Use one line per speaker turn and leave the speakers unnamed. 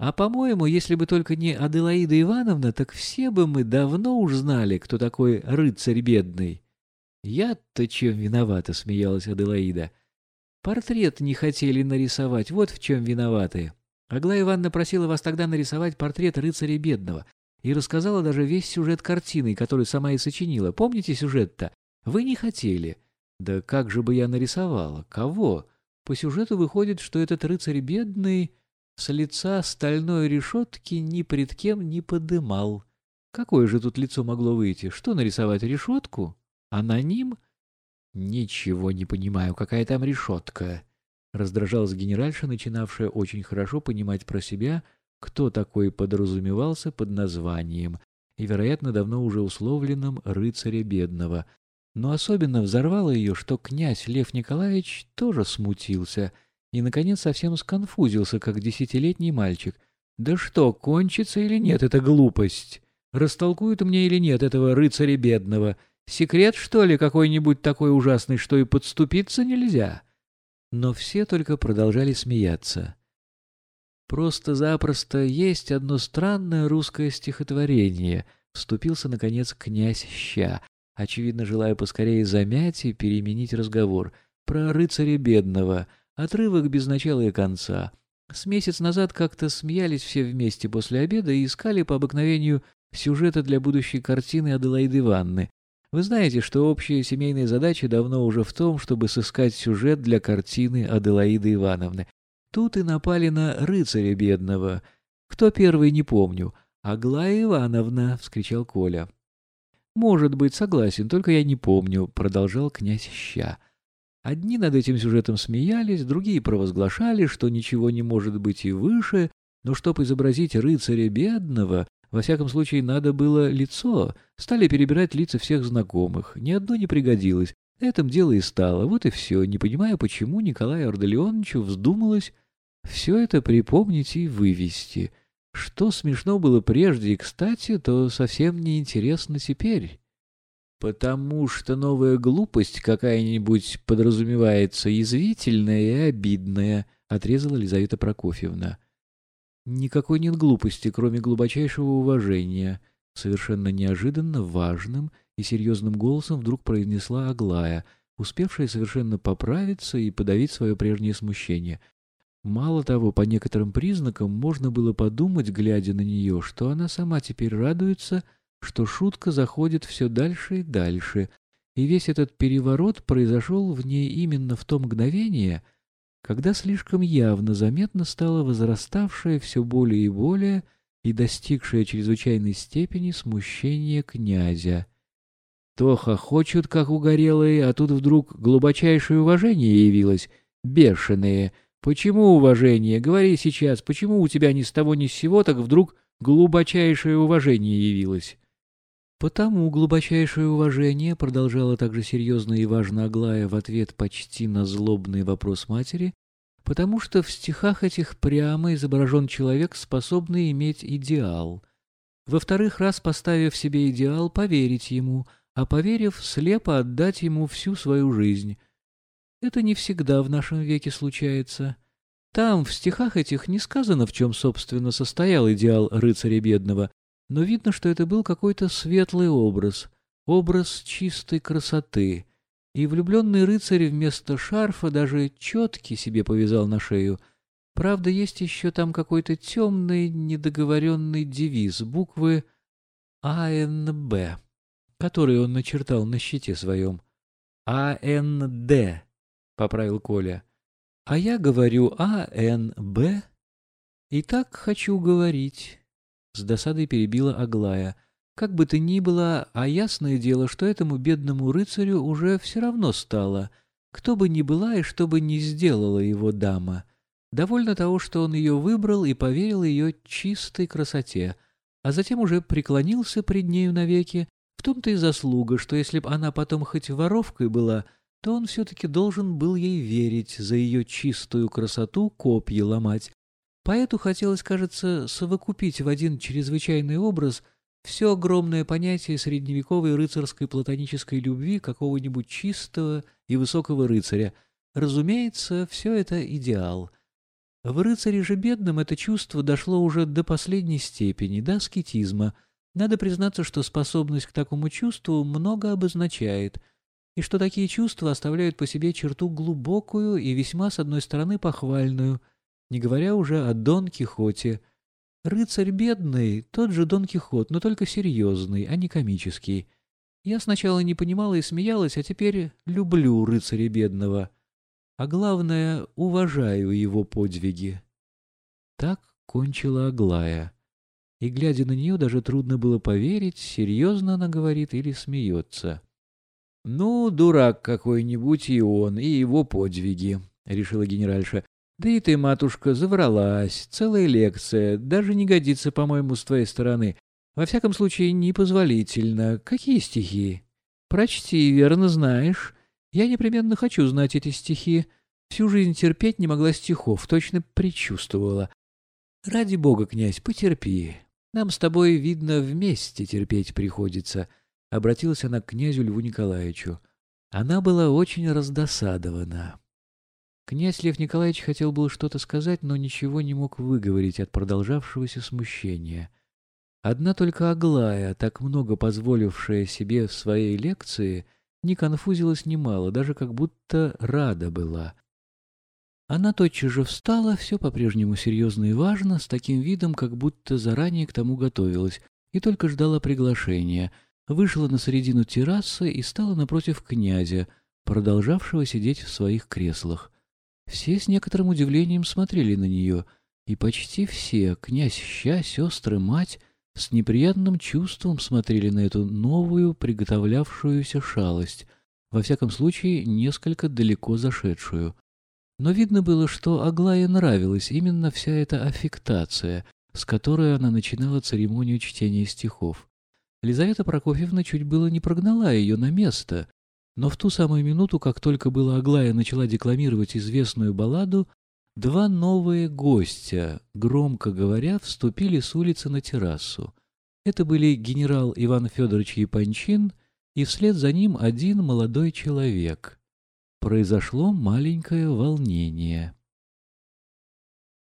А, по-моему, если бы только не Аделаида Ивановна, так все бы мы давно уж знали, кто такой рыцарь бедный. Я-то чем виновата, смеялась Аделаида. Портрет не хотели нарисовать, вот в чем виноваты. Аглая Ивановна просила вас тогда нарисовать портрет рыцаря бедного и рассказала даже весь сюжет картины, которую сама и сочинила. Помните сюжет-то? Вы не хотели. Да как же бы я нарисовала? Кого? По сюжету выходит, что этот рыцарь бедный с лица стальной решетки ни пред кем не подымал. Какое же тут лицо могло выйти? Что нарисовать решетку? Аноним? Ничего не понимаю, какая там решетка. Раздражалась генеральша, начинавшая очень хорошо понимать про себя, кто такой подразумевался под названием, и, вероятно, давно уже условленным рыцаря бедного. Но особенно взорвало ее, что князь Лев Николаевич тоже смутился и, наконец, совсем сконфузился, как десятилетний мальчик. «Да что, кончится или нет эта глупость? Растолкуют мне или нет этого рыцаря бедного?» Секрет, что ли, какой-нибудь такой ужасный, что и подступиться нельзя?» Но все только продолжали смеяться. «Просто-запросто есть одно странное русское стихотворение», — вступился, наконец, князь Ща, очевидно, желая поскорее замять и переменить разговор, про рыцаря бедного, отрывок без начала и конца. С месяц назад как-то смеялись все вместе после обеда и искали по обыкновению сюжета для будущей картины Аделаиды Ивановны, вы знаете, что общая семейная задача давно уже в том, чтобы сыскать сюжет для картины Аделаиды Ивановны. Тут и напали на рыцаря бедного. Кто первый, не помню. «Аглая Ивановна!» — вскричал Коля. «Может быть, согласен, только я не помню», — продолжал князь Ща. Одни над этим сюжетом смеялись, другие провозглашали, что ничего не может быть и выше, но чтобы изобразить рыцаря бедного, во всяком случае, надо было лицо. Стали перебирать лица всех знакомых. Ни одно не пригодилось. На этом дело и стало. Вот и все. Не понимая, почему Николаю Ардалионовичу вздумалось все это припомнить и вывести. Что смешно было прежде и кстати, то совсем неинтересно теперь. Потому что новая глупость какая-нибудь подразумевается язвительная и обидная, отрезала Лизавета Прокофьевна. Никакой нет глупости, кроме глубочайшего уважения. Совершенно неожиданно, важным и серьезным голосом вдруг произнесла Аглая, успевшая совершенно поправиться и подавить свое прежнее смущение. Мало того, по некоторым признакам можно было подумать, глядя на нее, что она сама теперь радуется, что шутка заходит все дальше и дальше, и весь этот переворот произошел в ней именно в то мгновение, когда слишком явно заметно стало возраставшее все более и более и достигшее чрезвычайной степени смущение князя. То хохочут, как угорелые, а тут вдруг глубочайшее уважение явилось. Бешеные. Почему уважение? Говори сейчас, почему у тебя ни с того ни с сего так вдруг глубочайшее уважение явилось? Потому глубочайшее уважение, продолжала также серьезно и важно Аглая в ответ почти на злобный вопрос матери, потому что в стихах этих прямо изображен человек, способный иметь идеал. Во-вторых, раз поставив себе идеал, поверить ему, а поверив, слепо отдать ему всю свою жизнь. Это не всегда в нашем веке случается. Там, в стихах этих, не сказано, в чем, собственно, состоял идеал рыцаря бедного, но видно, что это был какой-то светлый образ, образ чистой красоты. И влюбленный рыцарь вместо шарфа даже четки себе повязал на шею. Правда, есть еще там какой-то темный, недоговоренный девиз, буквы АНБ, который он начертал на щите своем. АНД, поправил Коля. А я говорю АНБ, и так хочу говорить. С досадой перебила Аглая. Как бы то ни было, а ясное дело, что этому бедному рыцарю уже все равно стало. Кто бы ни была и что бы ни сделала его дама. Довольно того, что он ее выбрал и поверил ее чистой красоте, а затем уже преклонился пред нею навеки, в том-то и заслуга, что если б она потом хоть воровкой была, то он все-таки должен был ей верить, за ее чистую красоту копья ломать, Поэту хотелось, кажется, совокупить в один чрезвычайный образ все огромное понятие средневековой рыцарской платонической любви какого-нибудь чистого и высокого рыцаря. Разумеется, все это идеал. В рыцаре же бедном это чувство дошло уже до последней степени, до аскетизма. Надо признаться, что способность к такому чувству много обозначает, и что такие чувства оставляют по себе черту глубокую и весьма, с одной стороны, похвальную, не говоря уже о Дон Кихоте. Рыцарь бедный, тот же Дон Кихот, но только серьезный, а не комический. Я сначала не понимала и смеялась, а теперь люблю рыцаря бедного а главное, уважаю его подвиги. Так кончила Аглая. И, глядя на нее, даже трудно было поверить, серьезно она говорит или смеется. — Ну, дурак какой-нибудь и он, и его подвиги, — решила генеральша. — Да и ты, матушка, завралась. Целая лекция. Даже не годится, по-моему, с твоей стороны. Во всяком случае, непозволительно. Какие стихи? Прочти, верно знаешь. Я непременно хочу знать эти стихи. Всю жизнь терпеть не могла стихов, точно предчувствовала. Ради бога, князь, потерпи. Нам с тобой, видно, вместе терпеть приходится. Обратилась она к князю Льву Николаевичу. Она была очень раздосадована. Князь Лев Николаевич хотел было что-то сказать, но ничего не мог выговорить от продолжавшегося смущения. Одна только Аглая, так много позволившая себе в своей лекции, — не конфузилась немало, даже как будто рада была. Она тотчас же встала, все по-прежнему серьезно и важно, с таким видом, как будто заранее к тому готовилась, и только ждала приглашения, вышла на середину террасы и стала напротив князя, продолжавшего сидеть в своих креслах. Все с некоторым удивлением смотрели на нее, и почти все, князь Ща, сестры, мать, с неприятным чувством смотрели на эту новую приготовлявшуюся шалость, во всяком случае несколько далеко зашедшую. Но видно было, что Аглае нравилась именно вся эта аффектация, с которой она начинала церемонию чтения стихов. Лизавета Прокофьевна чуть было не прогнала ее на место, но в ту самую минуту, как только была Аглая начала декламировать известную балладу, Два новые гостя, громко говоря, вступили с улицы на террасу. Это были генерал Иван Федорович Япончин и вслед за ним один молодой человек. Произошло маленькое волнение.